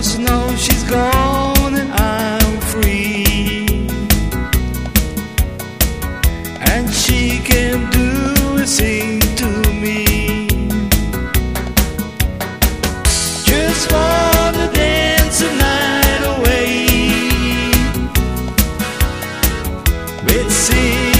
Cause know she's gone and I'm free. And she can do a thing to me. Just wanna dance the night away with senoritas